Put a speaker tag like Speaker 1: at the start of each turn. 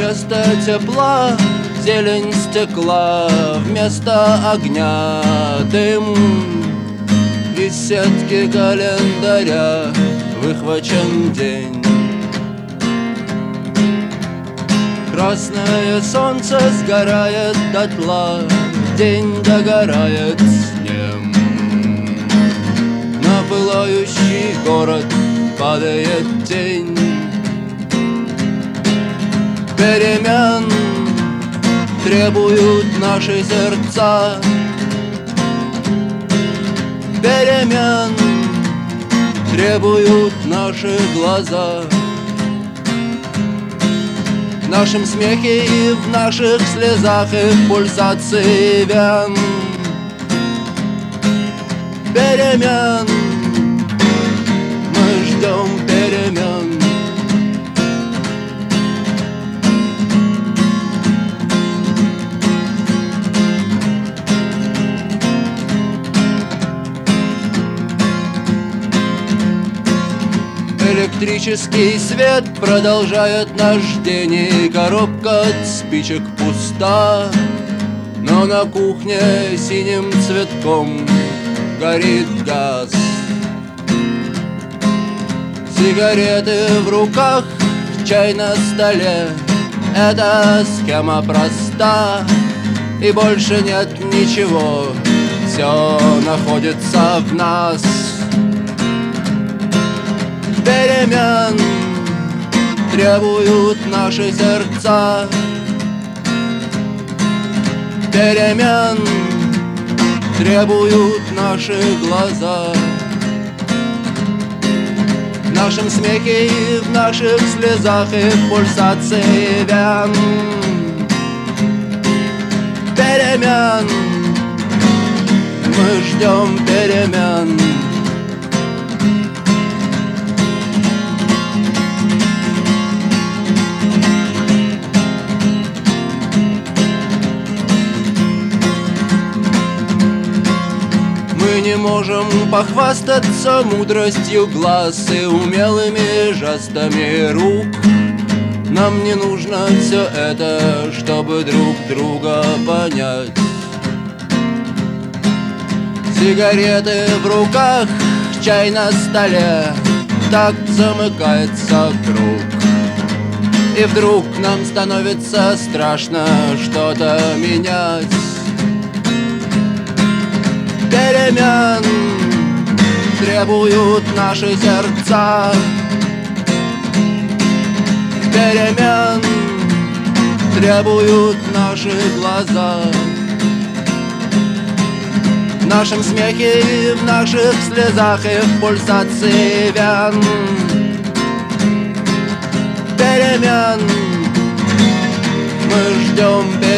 Speaker 1: Вместо тепла зелень стекла Вместо огня дым. Из сетки календаря выхвачен день. Красное солнце сгорает дотла День догорает с ним. На пылающий город падает тень Перемен требуют наши сердца. Перемен требуют наши глаза. В нашем смехе и в наших слезах и в пульсации вен Перемен Электрический свет продолжает наш день И коробка от спичек пуста. Но на кухне синим цветком горит газ. Сигареты в руках, чай на столе Эта схема проста. И больше нет ничего Все находится в нас Перемен требуют наши сердца. Перемен требуют наши глаза. В нашем смехе и в наших слезах и в пульсации вен Перемен Мы ждем перемен Мы не можем похвастаться мудростью глаз и умелыми жестами рук. Нам не нужно все это, чтобы друг друга понять. Сигареты в руках, чай на столе Так замыкается круг. И вдруг нам становится страшно что-то менять перемен Требуют наши сердца. Перемен Требуют наши глаза. В нашем смехе и в наших слезах И в пульсации вен. Перемен Мы ждем перемен